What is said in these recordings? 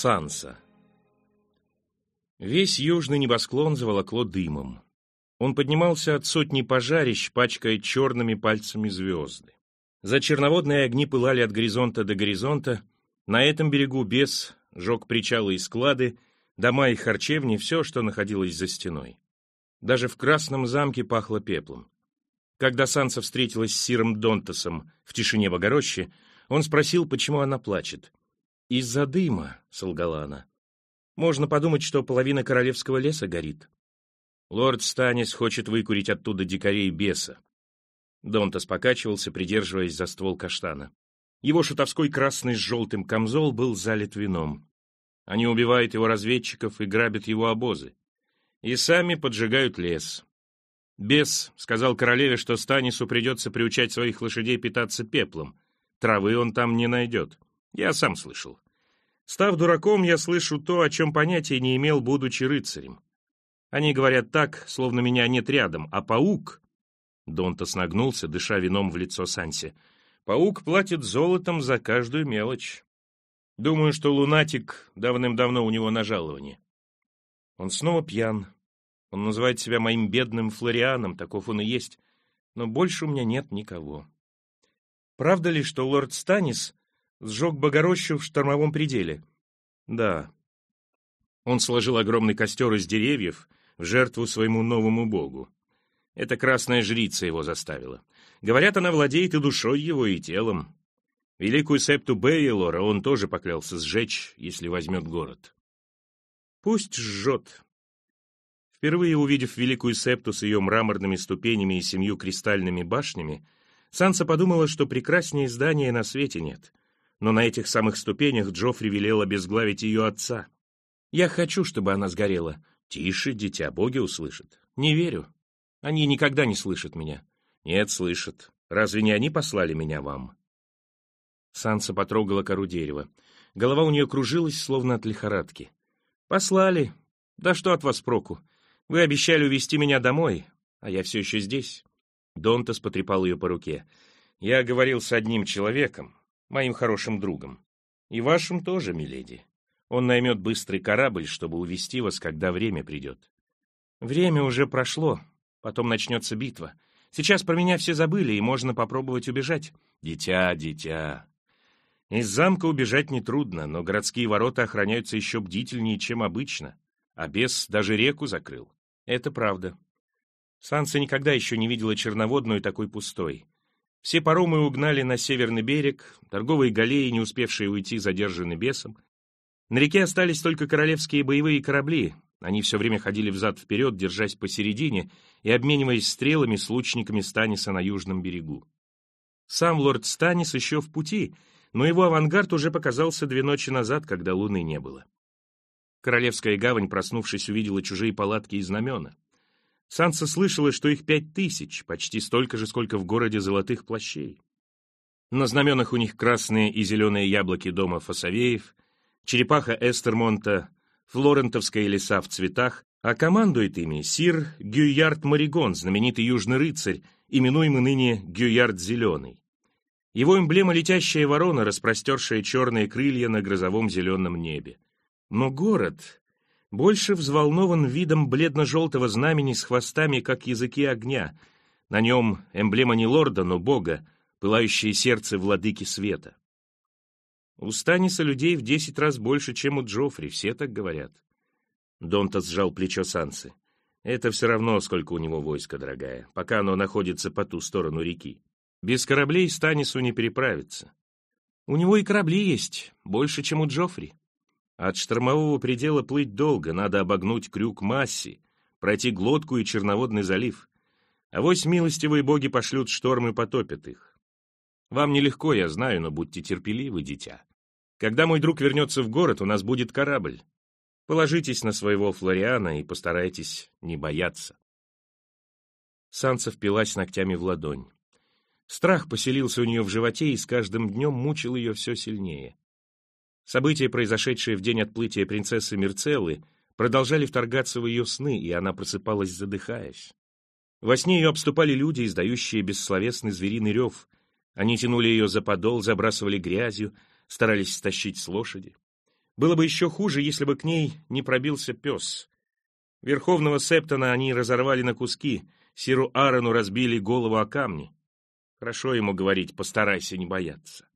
Санса. Весь южный небосклон заволокло дымом. Он поднимался от сотни пожарищ, пачкая черными пальцами звезды. За черноводные огни пылали от горизонта до горизонта. На этом берегу бес жег причалы и склады, дома и харчевни, все, что находилось за стеной. Даже в красном замке пахло пеплом. Когда Санса встретилась с Сиром Донтасом в тишине Богорощи, он спросил, почему она плачет. «Из-за дыма», — солгала она. «Можно подумать, что половина королевского леса горит». Лорд Станис хочет выкурить оттуда дикарей беса. Донтас покачивался, придерживаясь за ствол каштана. Его шутовской красный с желтым камзол был залит вином. Они убивают его разведчиков и грабят его обозы. И сами поджигают лес. Бес сказал королеве, что Станису придется приучать своих лошадей питаться пеплом. Травы он там не найдет. Я сам слышал. Став дураком, я слышу то, о чем понятия не имел, будучи рыцарем. Они говорят так, словно меня нет рядом, а паук... Донтас нагнулся, дыша вином в лицо Санси. Паук платит золотом за каждую мелочь. Думаю, что лунатик давным-давно у него на жаловании. Он снова пьян. Он называет себя моим бедным Флорианом, таков он и есть. Но больше у меня нет никого. Правда ли, что лорд Станис сжег Богорощу в штормовом пределе? Да. Он сложил огромный костер из деревьев, в жертву своему новому богу. Эта красная жрица его заставила. Говорят, она владеет и душой его, и телом. Великую септу Бейлора он тоже поклялся сжечь, если возьмет город. Пусть жжет. Впервые увидев великую септу с ее мраморными ступенями и семью кристальными башнями, Санса подумала, что прекраснее здания на свете нет. Но на этих самых ступенях Джоффри велел обезглавить ее отца. «Я хочу, чтобы она сгорела», Тише, дитя, боги услышат. Не верю. Они никогда не слышат меня. Нет, слышат. Разве не они послали меня вам? Санса потрогала кору дерева. Голова у нее кружилась, словно от лихорадки. «Послали. Да что от вас проку? Вы обещали увезти меня домой, а я все еще здесь». Донтас потрепал ее по руке. «Я говорил с одним человеком, моим хорошим другом. И вашим тоже, миледи. Он наймет быстрый корабль, чтобы увести вас, когда время придет. Время уже прошло, потом начнется битва. Сейчас про меня все забыли, и можно попробовать убежать. Дитя, дитя. Из замка убежать нетрудно, но городские ворота охраняются еще бдительнее, чем обычно. А бес даже реку закрыл. Это правда. Санса никогда еще не видела черноводную такой пустой. Все паромы угнали на северный берег, торговые галеи, не успевшие уйти, задержаны бесом, на реке остались только королевские боевые корабли. Они все время ходили взад-вперед, держась посередине и обмениваясь стрелами с лучниками Станиса на южном берегу. Сам лорд Станис еще в пути, но его авангард уже показался две ночи назад, когда луны не было. Королевская гавань, проснувшись, увидела чужие палатки и знамена. Санса слышала, что их пять тысяч, почти столько же, сколько в городе золотых плащей. На знаменах у них красные и зеленые яблоки дома Фасавеев, черепаха Эстермонта, флорентовская леса в цветах, а командует ими сир Гюярд Маригон, знаменитый южный рыцарь, именуемый ныне Гюярд Зеленый. Его эмблема — летящая ворона, распростершая черные крылья на грозовом зеленом небе. Но город больше взволнован видом бледно-желтого знамени с хвостами, как языки огня. На нем эмблема не лорда, но бога, пылающее сердце владыки света. У Станиса людей в десять раз больше, чем у Джоффри, все так говорят. Донтас сжал плечо Сансы. Это все равно, сколько у него войска, дорогая, пока оно находится по ту сторону реки. Без кораблей Станису не переправиться. У него и корабли есть, больше, чем у Джоффри. От штормового предела плыть долго, надо обогнуть крюк Масси, пройти глотку и черноводный залив. А вось милостивые боги пошлют шторм и потопят их. Вам нелегко, я знаю, но будьте терпеливы, дитя. Когда мой друг вернется в город, у нас будет корабль. Положитесь на своего Флориана и постарайтесь не бояться. Санса впилась ногтями в ладонь. Страх поселился у нее в животе и с каждым днем мучил ее все сильнее. События, произошедшие в день отплытия принцессы Мерцеллы, продолжали вторгаться в ее сны, и она просыпалась, задыхаясь. Во сне ее обступали люди, издающие бессловесный звериный рев. Они тянули ее за подол, забрасывали грязью, старались стащить с лошади. Было бы еще хуже, если бы к ней не пробился пес. Верховного Септона они разорвали на куски, Сиру Аарону разбили голову о камни. Хорошо ему говорить, постарайся не бояться.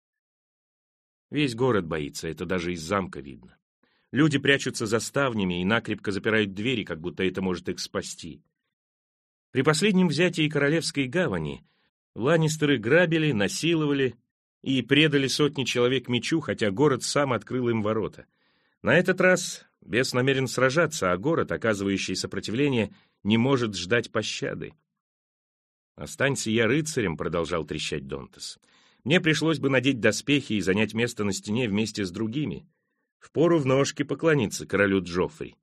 Весь город боится, это даже из замка видно. Люди прячутся за ставнями и накрепко запирают двери, как будто это может их спасти. При последнем взятии Королевской гавани Ланнистеры грабили, насиловали и предали сотни человек мечу, хотя город сам открыл им ворота. На этот раз бес намерен сражаться, а город, оказывающий сопротивление, не может ждать пощады. «Останься я рыцарем», — продолжал трещать Донтес. «Мне пришлось бы надеть доспехи и занять место на стене вместе с другими. Впору в ножки поклониться королю Джоффри.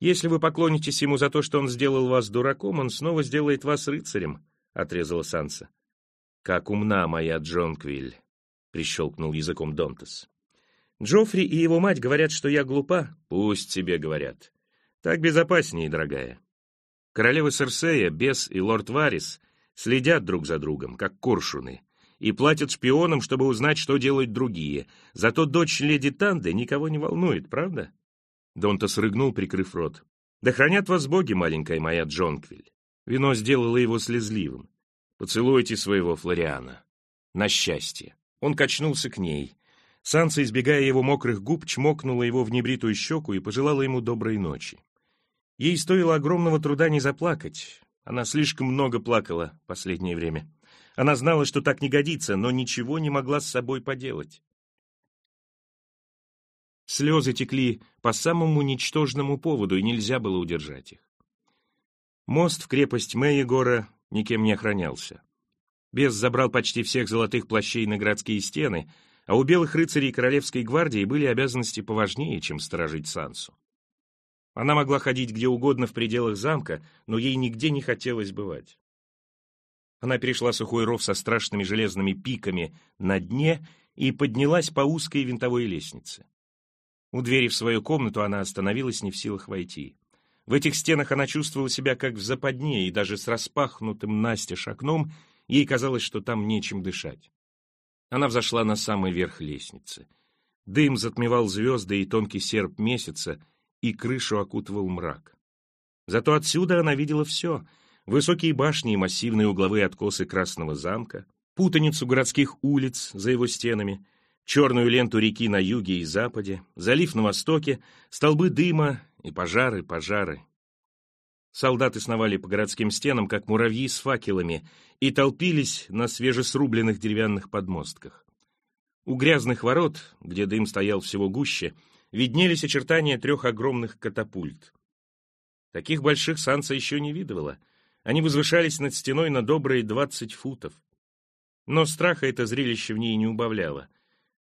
Если вы поклонитесь ему за то, что он сделал вас дураком, он снова сделает вас рыцарем», — отрезала Санса. «Как умна моя Джонквиль», — прищелкнул языком Донтес. «Джоффри и его мать говорят, что я глупа. Пусть тебе говорят. Так безопаснее, дорогая. Королева Серсея, Бес и лорд Варис следят друг за другом, как коршуны, и платят шпионам, чтобы узнать, что делают другие. Зато дочь леди Танды никого не волнует, правда?» Донтас рыгнул, прикрыв рот. «Да хранят вас боги, маленькая моя Джонквиль. Вино сделало его слезливым. Поцелуйте своего Флориана. На счастье». Он качнулся к ней. Санса, избегая его мокрых губ, чмокнула его в небритую щеку и пожелала ему доброй ночи. Ей стоило огромного труда не заплакать. Она слишком много плакала последнее время. Она знала, что так не годится, но ничего не могла с собой поделать. Слезы текли по самому ничтожному поводу, и нельзя было удержать их. Мост в крепость Мэйегора никем не охранялся. Бес забрал почти всех золотых плащей на городские стены, а у белых рыцарей Королевской гвардии были обязанности поважнее, чем сторожить Сансу. Она могла ходить где угодно в пределах замка, но ей нигде не хотелось бывать. Она перешла сухой ров со страшными железными пиками на дне и поднялась по узкой винтовой лестнице. У двери в свою комнату она остановилась не в силах войти. В этих стенах она чувствовала себя как в западне, и даже с распахнутым настежь окном ей казалось, что там нечем дышать. Она взошла на самый верх лестницы. Дым затмевал звезды и тонкий серп месяца, и крышу окутывал мрак. Зато отсюда она видела все — высокие башни и массивные угловые откосы Красного замка, путаницу городских улиц за его стенами, черную ленту реки на юге и западе, залив на востоке, столбы дыма и пожары, пожары. Солдаты сновали по городским стенам, как муравьи с факелами, и толпились на свежесрубленных деревянных подмостках. У грязных ворот, где дым стоял всего гуще, виднелись очертания трех огромных катапульт. Таких больших Санса еще не видывала. Они возвышались над стеной на добрые двадцать футов. Но страха это зрелище в ней не убавляло.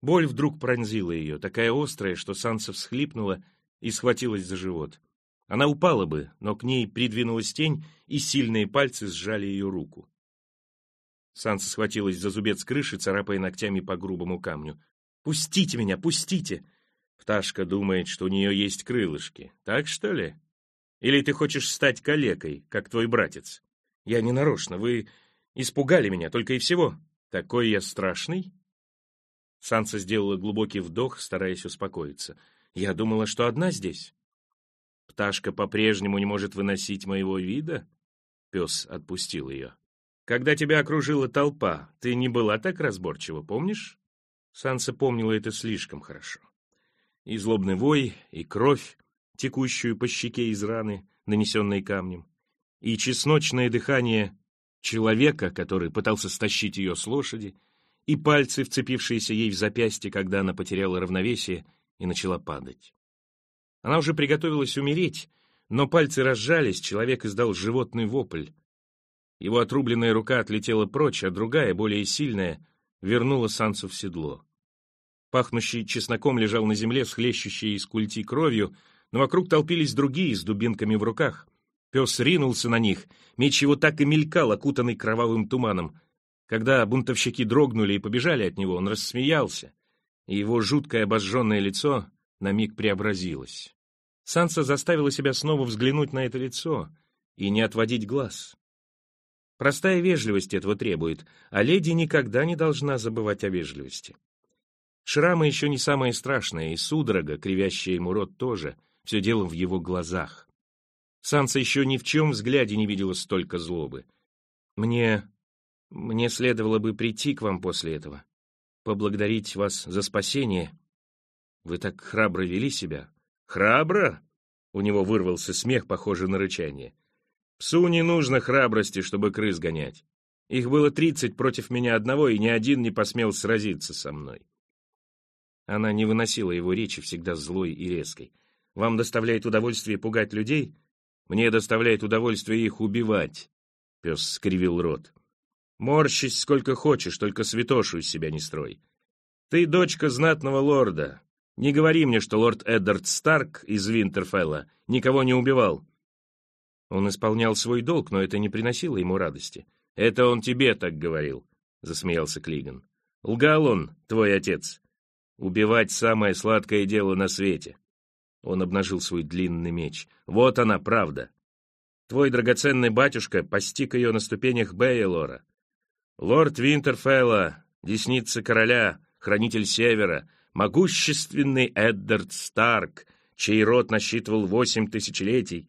Боль вдруг пронзила ее, такая острая, что Санса всхлипнула и схватилась за живот. Она упала бы, но к ней придвинулась тень, и сильные пальцы сжали ее руку. Санса схватилась за зубец крыши, царапая ногтями по грубому камню. «Пустите меня, пустите!» Пташка думает, что у нее есть крылышки. Так что ли? Или ты хочешь стать калекой, как твой братец? Я не нарочно, вы испугали меня только и всего. Такой я страшный?» Санса сделала глубокий вдох, стараясь успокоиться. «Я думала, что одна здесь». «Пташка по-прежнему не может выносить моего вида?» Пес отпустил ее. «Когда тебя окружила толпа, ты не была так разборчива, помнишь?» Санса помнила это слишком хорошо и злобный вой, и кровь, текущую по щеке из раны, нанесенной камнем, и чесночное дыхание человека, который пытался стащить ее с лошади, и пальцы, вцепившиеся ей в запястье, когда она потеряла равновесие и начала падать. Она уже приготовилась умереть, но пальцы разжались, человек издал животный вопль. Его отрубленная рука отлетела прочь, а другая, более сильная, вернула Сансу в седло. Пахнущий чесноком лежал на земле, схлещущий из культи кровью, но вокруг толпились другие с дубинками в руках. Пес ринулся на них, меч его так и мелькал, окутанный кровавым туманом. Когда бунтовщики дрогнули и побежали от него, он рассмеялся, и его жуткое обожженное лицо на миг преобразилось. Санса заставила себя снова взглянуть на это лицо и не отводить глаз. Простая вежливость этого требует, а леди никогда не должна забывать о вежливости. Шрамы еще не самое страшное, и судорога, кривящая ему рот, тоже. Все дело в его глазах. Санса еще ни в чем взгляде не видела столько злобы. «Мне... мне следовало бы прийти к вам после этого, поблагодарить вас за спасение. Вы так храбро вели себя». «Храбро?» — у него вырвался смех, похожий на рычание. «Псу не нужно храбрости, чтобы крыс гонять. Их было тридцать против меня одного, и ни один не посмел сразиться со мной». Она не выносила его речи, всегда злой и резкой. «Вам доставляет удовольствие пугать людей? Мне доставляет удовольствие их убивать». Пес скривил рот. «Морщись сколько хочешь, только святошу из себя не строй. Ты дочка знатного лорда. Не говори мне, что лорд Эддард Старк из Винтерфелла никого не убивал». Он исполнял свой долг, но это не приносило ему радости. «Это он тебе так говорил», — засмеялся Клиган. «Лгал он, твой отец. Убивать самое сладкое дело на свете. Он обнажил свой длинный меч. Вот она, правда. Твой драгоценный батюшка постиг ее на ступенях Бейлора. Лорд Винтерфелла, десница короля, хранитель севера, могущественный Эддард Старк, чей род насчитывал восемь тысячелетий.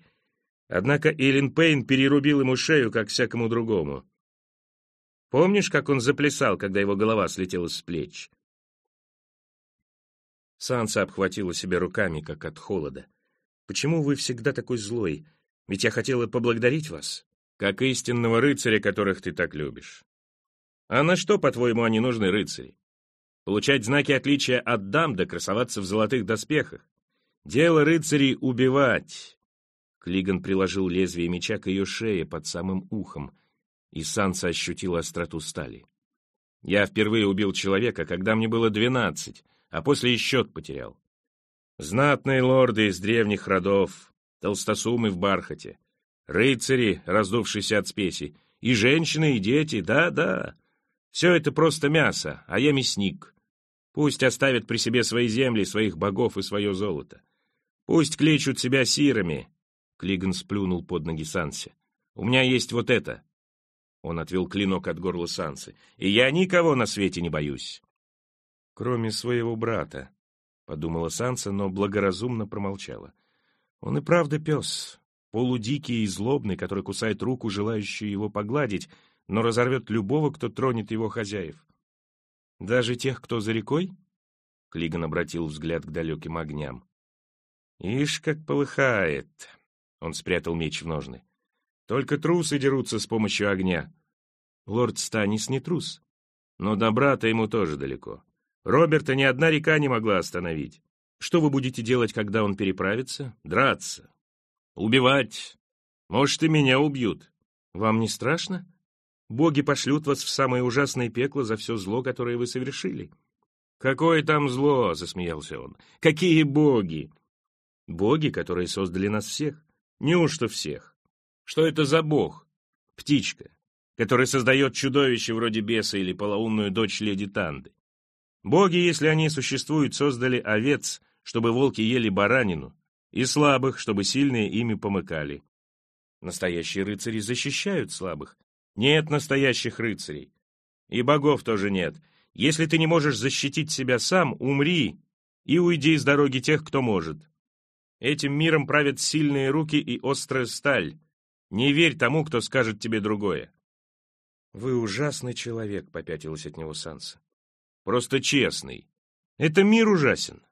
Однако Илин Пейн перерубил ему шею, как всякому другому. Помнишь, как он заплясал, когда его голова слетела с плеч? Санса обхватила себя руками, как от холода. «Почему вы всегда такой злой? Ведь я хотела поблагодарить вас, как истинного рыцаря, которых ты так любишь. А на что, по-твоему, они нужны, рыцари? Получать знаки отличия от дам да красоваться в золотых доспехах? Дело рыцарей — убивать!» Клиган приложил лезвие меча к ее шее под самым ухом, и Санса ощутила остроту стали. «Я впервые убил человека, когда мне было двенадцать, а после и счет потерял. Знатные лорды из древних родов, толстосумы в бархате, рыцари, раздувшиеся от спеси, и женщины, и дети, да-да. Все это просто мясо, а я мясник. Пусть оставят при себе свои земли, своих богов и свое золото. Пусть кличут себя сирами. Клиган сплюнул под ноги Сансе. У меня есть вот это. Он отвел клинок от горла Сансы. И я никого на свете не боюсь кроме своего брата, — подумала Санса, но благоразумно промолчала. Он и правда пес, полудикий и злобный, который кусает руку, желающую его погладить, но разорвет любого, кто тронет его хозяев. «Даже тех, кто за рекой?» — Клиган обратил взгляд к далеким огням. «Ишь, как полыхает!» — он спрятал меч в ножны. «Только трусы дерутся с помощью огня. Лорд Станис не трус, но добра-то ему тоже далеко. Роберта ни одна река не могла остановить. Что вы будете делать, когда он переправится? Драться. Убивать. Может, и меня убьют. Вам не страшно? Боги пошлют вас в самое ужасное пекло за все зло, которое вы совершили. «Какое там зло?» — засмеялся он. «Какие боги?» «Боги, которые создали нас всех. Неужто всех? Что это за бог? Птичка, который создает чудовище вроде беса или полоумную дочь леди Танды. Боги, если они существуют, создали овец, чтобы волки ели баранину, и слабых, чтобы сильные ими помыкали. Настоящие рыцари защищают слабых. Нет настоящих рыцарей. И богов тоже нет. Если ты не можешь защитить себя сам, умри и уйди с дороги тех, кто может. Этим миром правят сильные руки и острая сталь. Не верь тому, кто скажет тебе другое. «Вы ужасный человек», — попятилась от него Санса. Просто честный. Это мир ужасен.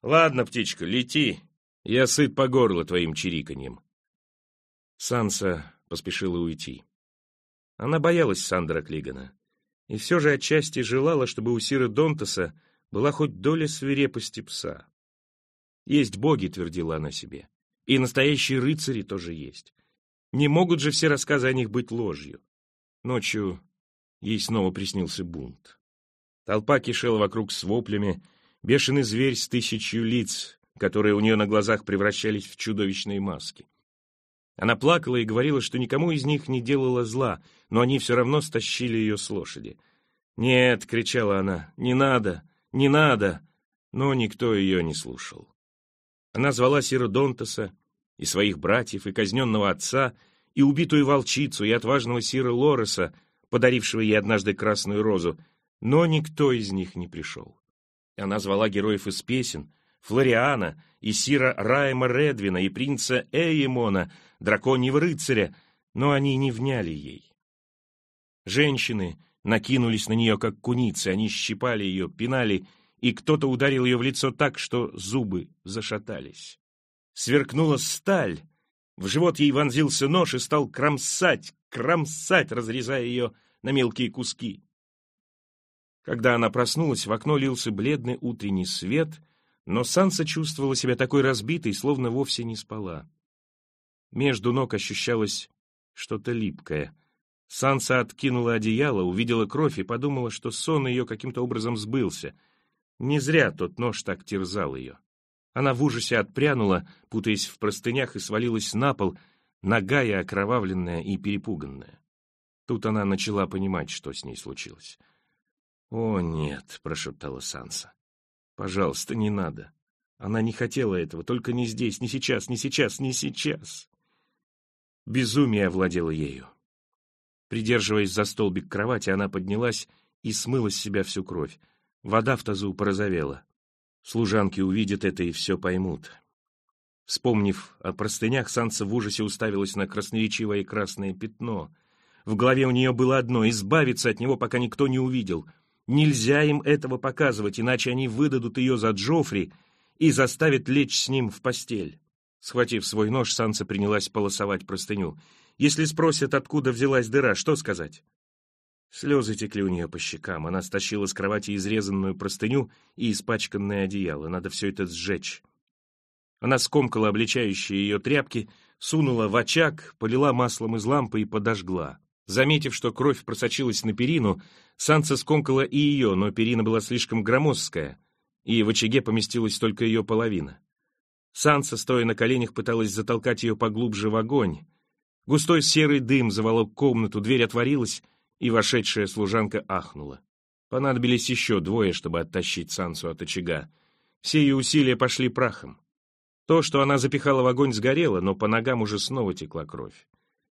Ладно, птичка, лети. Я сыт по горло твоим чириканьем. Санса поспешила уйти. Она боялась Сандра Клигана. И все же отчасти желала, чтобы у Сиры Донтаса была хоть доля свирепости пса. Есть боги, твердила она себе. И настоящие рыцари тоже есть. Не могут же все рассказы о них быть ложью. Ночью ей снова приснился бунт. Толпа кишела вокруг с воплями, бешеный зверь с тысячью лиц, которые у нее на глазах превращались в чудовищные маски. Она плакала и говорила, что никому из них не делала зла, но они все равно стащили ее с лошади. «Нет», — кричала она, — «не надо, не надо!» Но никто ее не слушал. Она звала Сира Донтаса и своих братьев, и казненного отца, и убитую волчицу, и отважного Сира Лореса, подарившего ей однажды красную розу, но никто из них не пришел. Она звала героев из песен, Флориана, и Сира Райма Редвина, и принца Эймона, драконьего рыцаря, но они не вняли ей. Женщины накинулись на нее, как куницы, они щипали ее, пинали, и кто-то ударил ее в лицо так, что зубы зашатались. Сверкнула сталь, в живот ей вонзился нож и стал кромсать, кромсать, разрезая ее на мелкие куски. Когда она проснулась, в окно лился бледный утренний свет, но Санса чувствовала себя такой разбитой, словно вовсе не спала. Между ног ощущалось что-то липкое. Санса откинула одеяло, увидела кровь и подумала, что сон ее каким-то образом сбылся. Не зря тот нож так терзал ее. Она в ужасе отпрянула, путаясь в простынях, и свалилась на пол, нагая, окровавленная и перепуганная. Тут она начала понимать, что с ней случилось. «О, нет», — прошептала Санса. «Пожалуйста, не надо. Она не хотела этого, только не здесь, не сейчас, не сейчас, не сейчас». Безумие овладело ею. Придерживаясь за столбик кровати, она поднялась и смыла с себя всю кровь. Вода в тазу порозовела. Служанки увидят это и все поймут. Вспомнив о простынях, Санса в ужасе уставилась на красноречивое красное пятно. В голове у нее было одно — избавиться от него, пока никто не увидел. Нельзя им этого показывать, иначе они выдадут ее за Джоффри и заставят лечь с ним в постель. Схватив свой нож, Санса принялась полосовать простыню. Если спросят, откуда взялась дыра, что сказать? Слезы текли у нее по щекам. Она стащила с кровати изрезанную простыню и испачканное одеяло. Надо все это сжечь. Она скомкала обличающие ее тряпки, сунула в очаг, полила маслом из лампы и подожгла. Заметив, что кровь просочилась на перину, Санса скомкала и ее, но перина была слишком громоздкая, и в очаге поместилась только ее половина. Санса, стоя на коленях, пыталась затолкать ее поглубже в огонь. Густой серый дым заволок комнату, дверь отворилась, и вошедшая служанка ахнула. Понадобились еще двое, чтобы оттащить Сансу от очага. Все ее усилия пошли прахом. То, что она запихала в огонь, сгорело, но по ногам уже снова текла кровь.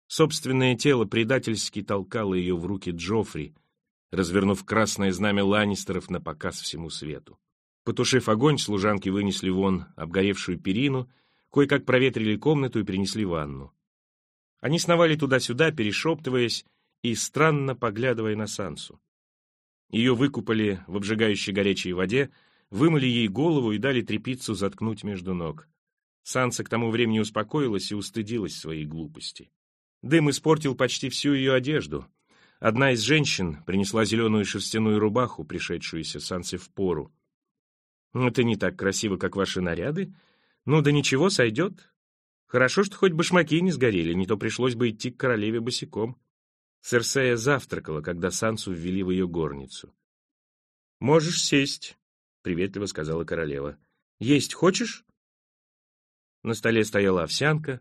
Собственное тело предательски толкало ее в руки Джоффри, развернув красное знамя Ланнистеров на показ всему свету. Потушив огонь, служанки вынесли вон обгоревшую перину, кое-как проветрили комнату и принесли ванну. Они сновали туда-сюда, перешептываясь, и странно поглядывая на Сансу. Ее выкупали в обжигающей горячей воде, вымыли ей голову и дали трепицу заткнуть между ног. Санса к тому времени успокоилась и устыдилась своей глупости. Дым испортил почти всю ее одежду. Одна из женщин принесла зеленую шерстяную рубаху, пришедшуюся Сансе в пору. «Это не так красиво, как ваши наряды. Ну да ничего, сойдет. Хорошо, что хоть башмаки не сгорели, не то пришлось бы идти к королеве босиком». Серсея завтракала, когда Сансу ввели в ее горницу. «Можешь сесть», — приветливо сказала королева. «Есть хочешь?» На столе стояла овсянка,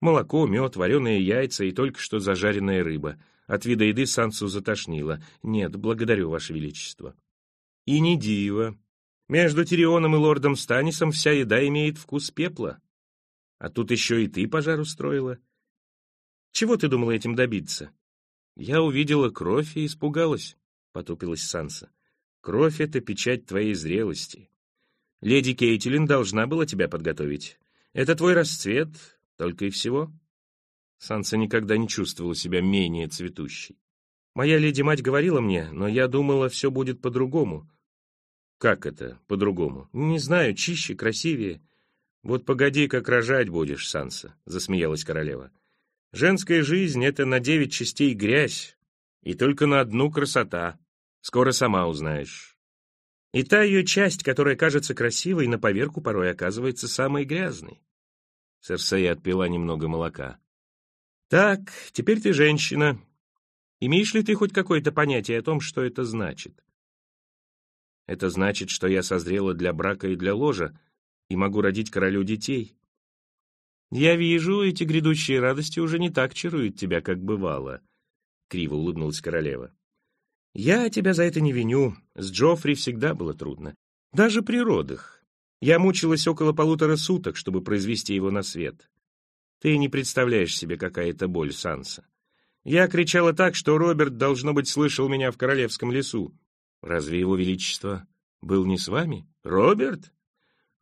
молоко, мед, вареные яйца и только что зажаренная рыба. От вида еды Сансу затошнило. «Нет, благодарю, Ваше Величество». «И не диво. Между Тирионом и лордом Станисом вся еда имеет вкус пепла. А тут еще и ты пожар устроила. Чего ты думала этим добиться?» «Я увидела кровь и испугалась», — потупилась Санса. «Кровь — это печать твоей зрелости. Леди Кейтилин должна была тебя подготовить. Это твой расцвет, только и всего». Санса никогда не чувствовала себя менее цветущей. «Моя леди-мать говорила мне, но я думала, все будет по-другому». «Как это по-другому?» «Не знаю, чище, красивее». «Вот погоди, как рожать будешь, Санса», — засмеялась королева. Женская жизнь — это на девять частей грязь, и только на одну красота. Скоро сама узнаешь. И та ее часть, которая кажется красивой, на поверку порой оказывается самой грязной. Серсея отпила немного молока. «Так, теперь ты женщина. Имеешь ли ты хоть какое-то понятие о том, что это значит?» «Это значит, что я созрела для брака и для ложа, и могу родить королю детей. «Я вижу, эти грядущие радости уже не так чаруют тебя, как бывало», — криво улыбнулась королева. «Я тебя за это не виню. С Джоффри всегда было трудно. Даже при родах. Я мучилась около полутора суток, чтобы произвести его на свет. Ты не представляешь себе, какая это боль, Санса. Я кричала так, что Роберт, должно быть, слышал меня в королевском лесу. Разве его величество Был не с вами? Роберт?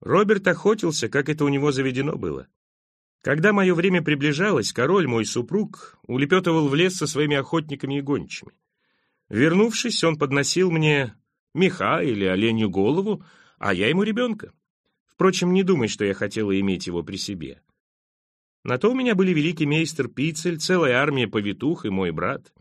Роберт охотился, как это у него заведено было. Когда мое время приближалось, король, мой супруг, улепетывал в лес со своими охотниками и гончими. Вернувшись, он подносил мне меха или оленью голову, а я ему ребенка. Впрочем, не думай, что я хотела иметь его при себе. На то у меня были великий мейстер Пицель, целая армия повитух и мой брат.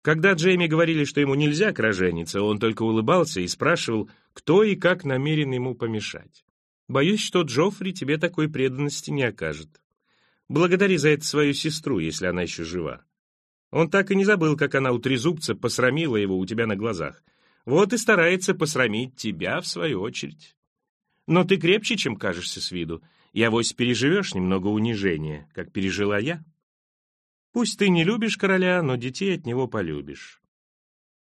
Когда Джейми говорили, что ему нельзя кражениться, он только улыбался и спрашивал, кто и как намерен ему помешать. Боюсь, что Джоффри тебе такой преданности не окажет. Благодари за это свою сестру, если она еще жива. Он так и не забыл, как она у трезубца посрамила его у тебя на глазах. Вот и старается посрамить тебя, в свою очередь. Но ты крепче, чем кажешься с виду, и авось переживешь немного унижения, как пережила я. Пусть ты не любишь короля, но детей от него полюбишь.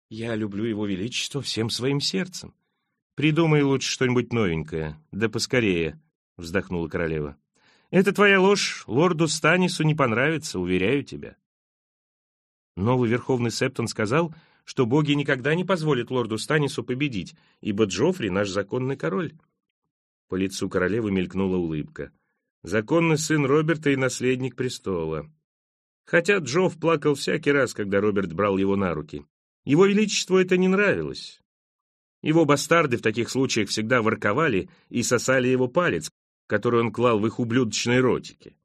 Я люблю его величество всем своим сердцем. Придумай лучше что-нибудь новенькое, да поскорее, — вздохнула королева. Эта твоя ложь лорду Станису не понравится, уверяю тебя. Новый верховный Септон сказал, что боги никогда не позволят лорду Станису победить, ибо Джоффри — наш законный король. По лицу королевы мелькнула улыбка. Законный сын Роберта и наследник престола. Хотя Джофф плакал всякий раз, когда Роберт брал его на руки. Его величеству это не нравилось. Его бастарды в таких случаях всегда ворковали и сосали его палец, который он клал в их ублюдочные ротики.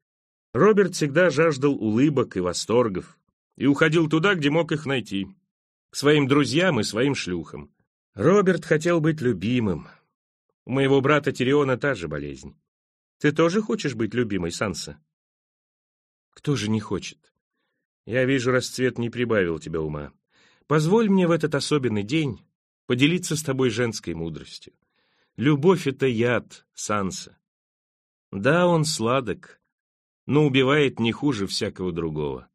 Роберт всегда жаждал улыбок и восторгов и уходил туда, где мог их найти, к своим друзьям и своим шлюхам. Роберт хотел быть любимым, у моего брата Тириона та же болезнь. Ты тоже хочешь быть любимой, Санса? Кто же не хочет? Я вижу, расцвет не прибавил тебя ума. Позволь мне в этот особенный день поделиться с тобой женской мудростью. Любовь — это яд, Санса. Да, он сладок, но убивает не хуже всякого другого.